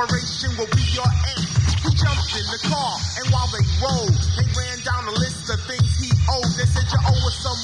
operation will be your end. He jumped in the car, and while they rolled, they ran down the list of things he owed. They said you owe us some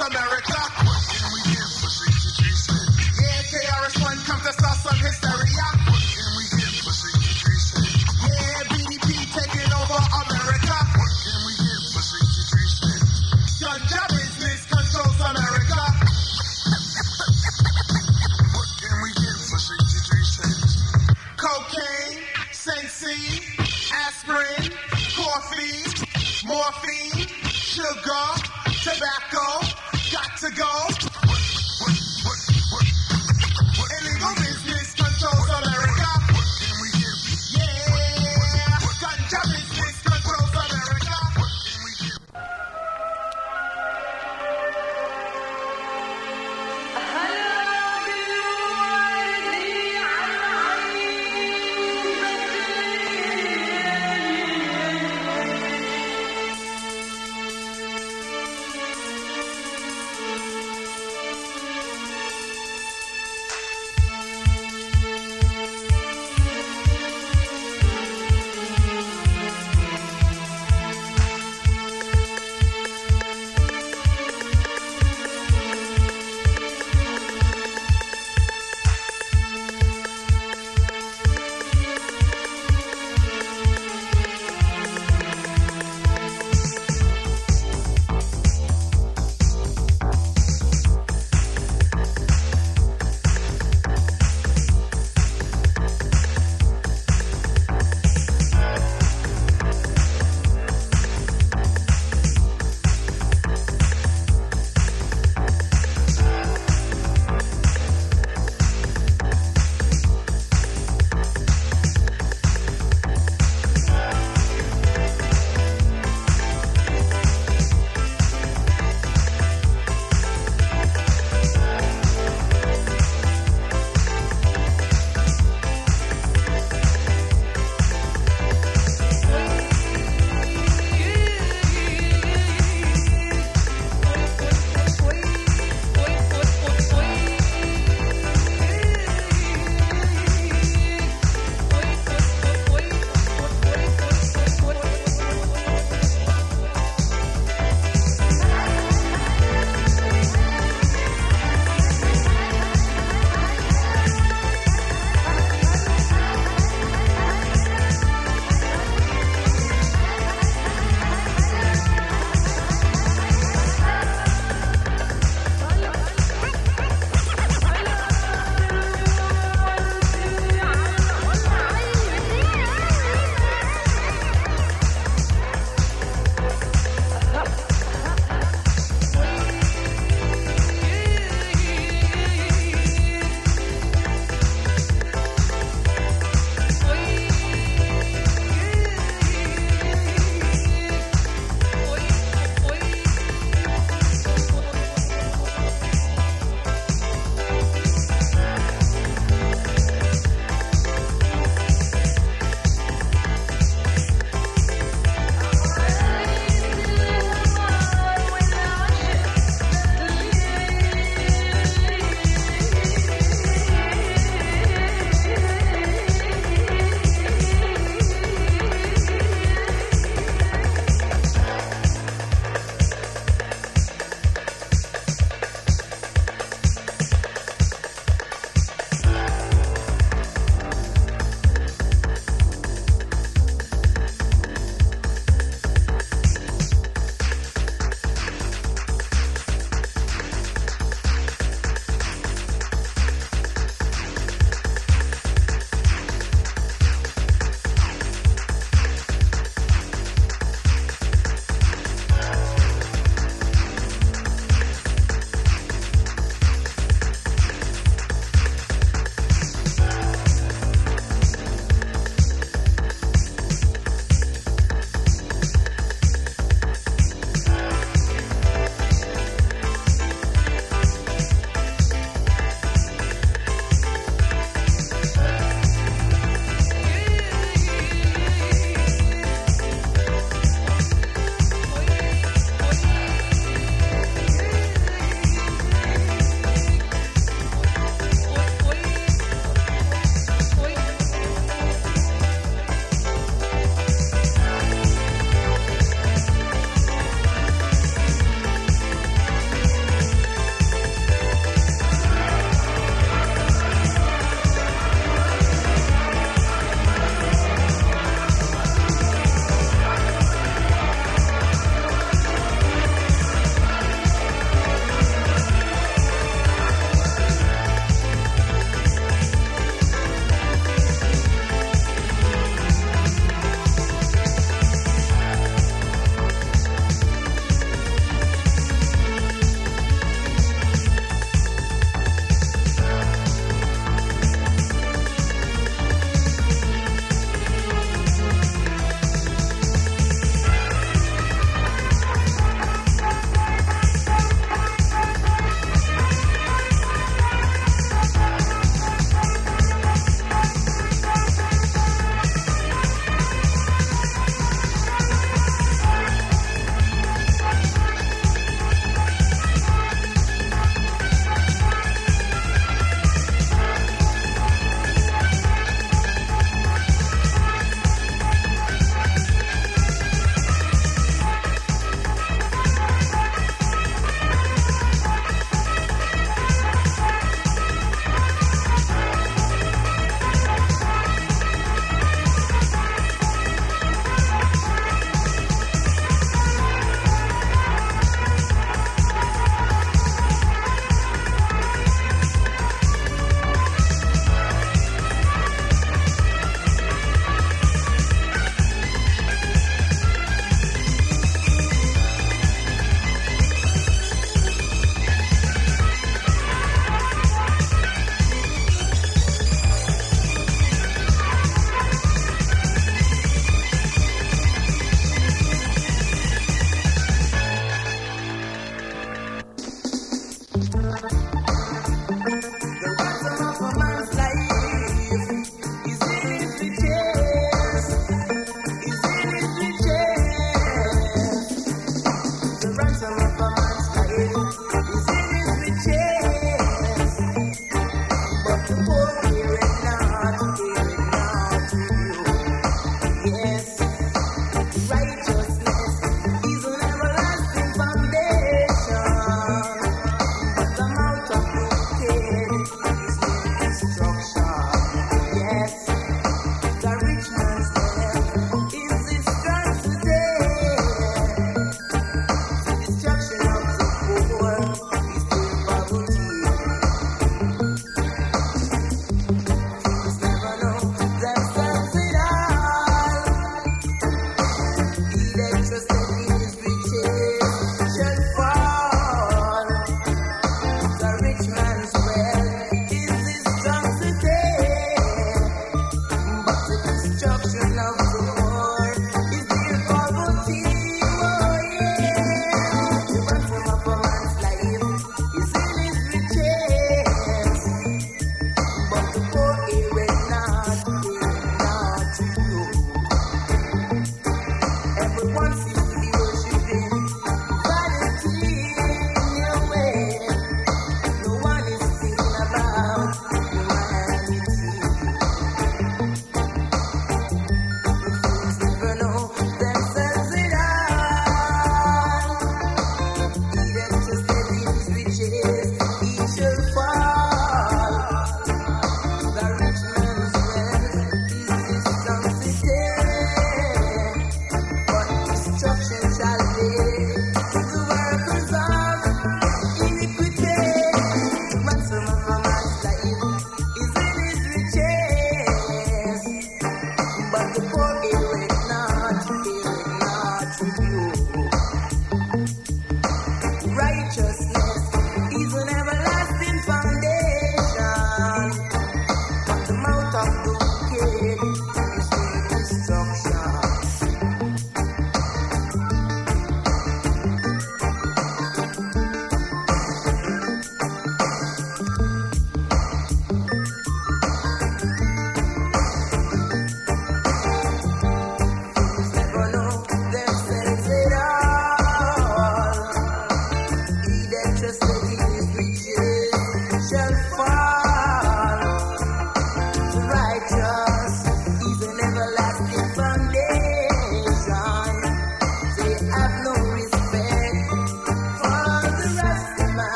America.